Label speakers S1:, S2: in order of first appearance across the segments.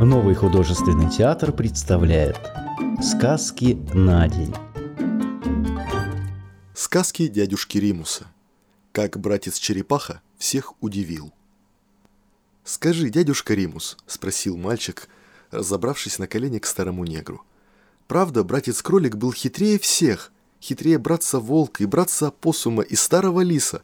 S1: Новый художественный театр представляет Сказки на день
S2: Сказки дядюшки Римуса Как братец Черепаха всех удивил «Скажи, дядюшка Римус», — спросил мальчик, разобравшись на колени к старому негру. «Правда, братец-кролик был хитрее всех, хитрее братца-волка и братца-опоссума и старого лиса?»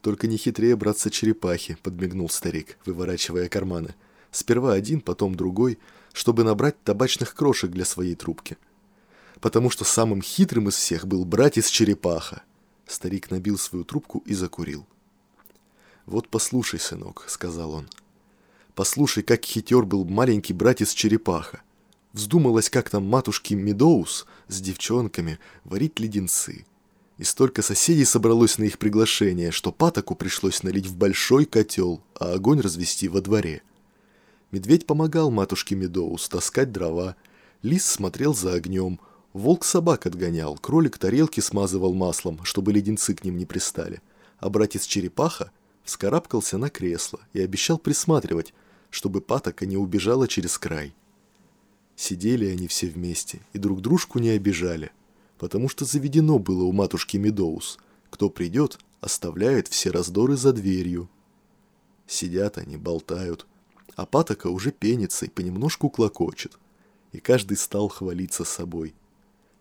S2: «Только не хитрее братца-черепахи», — подмигнул старик, выворачивая карманы. «Сперва один, потом другой, чтобы набрать табачных крошек для своей трубки. Потому что самым хитрым из всех был братец-черепаха». Старик набил свою трубку и закурил. «Вот послушай, сынок», — сказал он. «Послушай, как хитер был маленький братец-черепаха. Вздумалось как-то матушке Медоус с девчонками варить леденцы. И столько соседей собралось на их приглашение, что патоку пришлось налить в большой котел, а огонь развести во дворе. Медведь помогал матушке Медоус таскать дрова, лис смотрел за огнем, волк собак отгонял, кролик тарелки смазывал маслом, чтобы леденцы к ним не пристали, а братец-черепаха вскарабкался на кресло и обещал присматривать, чтобы патока не убежала через край. Сидели они все вместе и друг дружку не обижали, потому что заведено было у матушки Медоус. Кто придет, оставляет все раздоры за дверью. Сидят они, болтают, а патока уже пенится и понемножку клокочет, и каждый стал хвалиться собой.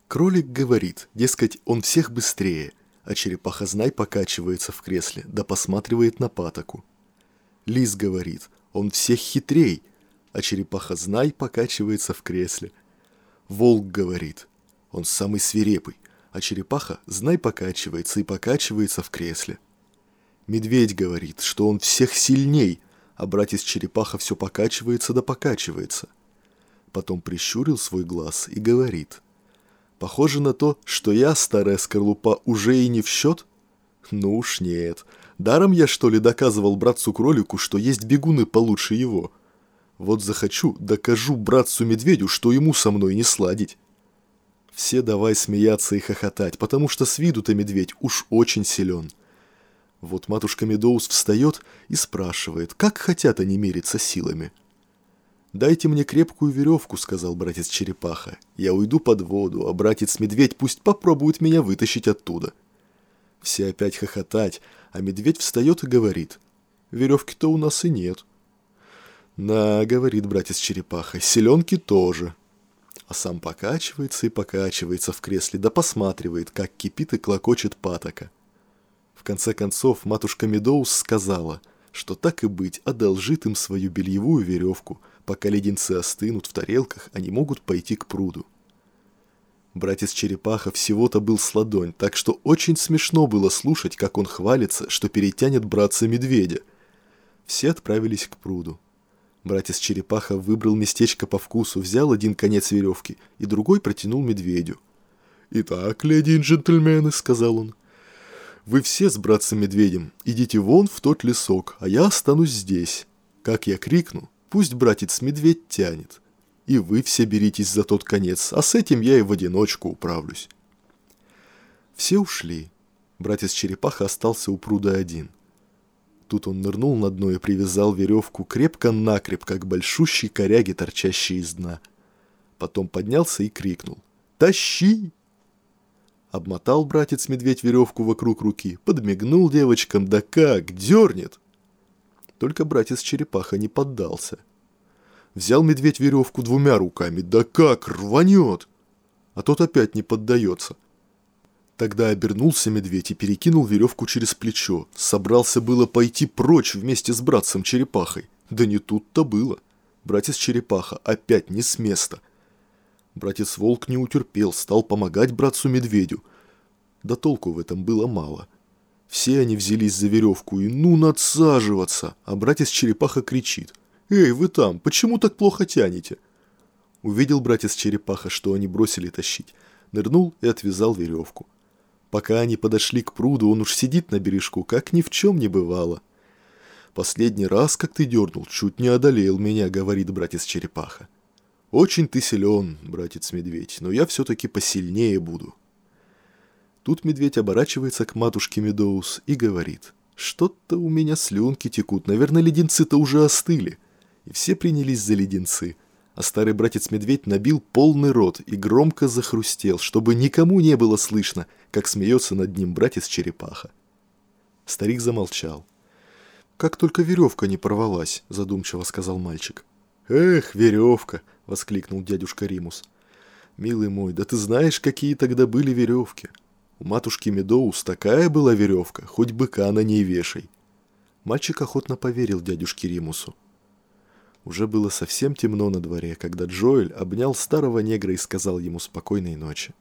S2: Кролик говорит, дескать, он всех быстрее – а черепаха-знай покачивается в кресле, да посматривает на патоку. Лис говорит, он всех хитрей, а черепаха-знай покачивается в кресле. Волк говорит, он самый свирепый, а черепаха знай покачивается и покачивается в кресле. Медведь говорит, что он всех сильней, а братец черепаха все покачивается да покачивается. Потом прищурил свой глаз и говорит – Похоже на то, что я, старая скорлупа, уже и не в счет? Ну уж нет. Даром я, что ли, доказывал братцу-кролику, что есть бегуны получше его? Вот захочу, докажу братцу-медведю, что ему со мной не сладить. Все давай смеяться и хохотать, потому что с виду-то медведь уж очень силен. Вот матушка Медоуз встает и спрашивает, как хотят они мериться силами. «Дайте мне крепкую веревку», — сказал братец Черепаха. «Я уйду под воду, а братец-медведь пусть попробует меня вытащить оттуда». Все опять хохотать, а медведь встает и говорит. «Веревки-то у нас и нет». «На», — говорит братец Черепаха, — «селенки тоже». А сам покачивается и покачивается в кресле, да посматривает, как кипит и клокочет патока. В конце концов матушка Медоус сказала, что так и быть одолжит им свою бельевую веревку — Пока леденцы остынут в тарелках, они могут пойти к пруду. Братец Черепаха всего-то был с ладонь, так что очень смешно было слушать, как он хвалится, что перетянет братца-медведя. Все отправились к пруду. Братец Черепаха выбрал местечко по вкусу, взял один конец веревки и другой протянул медведю. «Итак, леди и джентльмены», — сказал он, — «вы все с братцем-медведем идите вон в тот лесок, а я останусь здесь. Как я крикну, Пусть братец-медведь тянет. И вы все беритесь за тот конец, а с этим я и в одиночку управлюсь. Все ушли. Братец-черепаха остался у пруда один. Тут он нырнул на дно и привязал веревку крепко-накрепко к большущей коряге, торчащей из дна. Потом поднялся и крикнул. «Тащи!» Обмотал братец-медведь веревку вокруг руки, подмигнул девочкам, да как, дернет. Только братец-черепаха не поддался. Взял медведь веревку двумя руками, да как рванет! А тот опять не поддается. Тогда обернулся медведь и перекинул веревку через плечо. Собрался было пойти прочь вместе с братцем-черепахой. Да не тут-то было. Братец-черепаха опять не с места. Братец-волк не утерпел, стал помогать братцу-медведю. Да толку в этом было мало. Все они взялись за веревку и ну надсаживаться, а братец-черепаха кричит. «Эй, вы там, почему так плохо тянете?» Увидел братец-черепаха, что они бросили тащить, нырнул и отвязал веревку. Пока они подошли к пруду, он уж сидит на бережку, как ни в чем не бывало. «Последний раз, как ты дернул, чуть не одолел меня», — говорит братец-черепаха. «Очень ты силен, братец-медведь, но я все-таки посильнее буду». Тут медведь оборачивается к матушке Медоус и говорит, «Что-то у меня слюнки текут, наверное, леденцы-то уже остыли». и все принялись за леденцы, а старый братец-медведь набил полный рот и громко захрустел, чтобы никому не было слышно, как смеется над ним братец-черепаха. Старик замолчал. «Как только веревка не порвалась», — задумчиво сказал мальчик. «Эх, веревка!» — воскликнул дядюшка Римус. «Милый мой, да ты знаешь, какие тогда были веревки. У матушки Медоус такая была веревка, хоть быка на ней вешай». Мальчик охотно поверил дядюшке Римусу. Уже было совсем темно на дворе, когда Джоэль обнял старого негра и сказал ему спокойной ночи.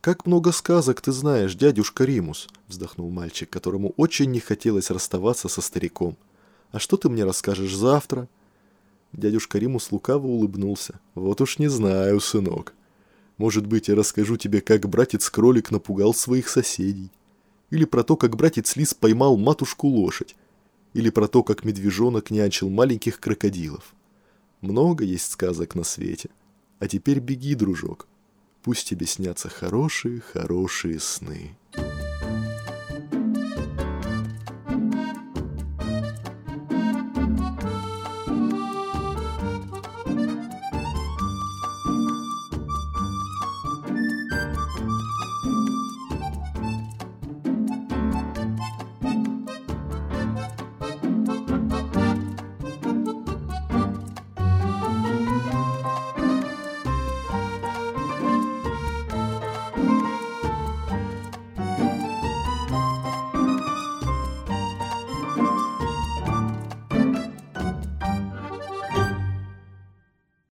S2: «Как много сказок ты знаешь, дядюшка Римус!» – вздохнул мальчик, которому очень не хотелось расставаться со стариком. «А что ты мне расскажешь завтра?» Дядюшка Римус лукаво улыбнулся. «Вот уж не знаю, сынок. Может быть, я расскажу тебе, как братец-кролик напугал своих соседей. Или про то, как братец-лис поймал матушку-лошадь. Или про то, как медвежонок нянчил маленьких крокодилов. Много есть сказок на свете. А теперь беги, дружок. Пусть тебе снятся хорошие-хорошие сны.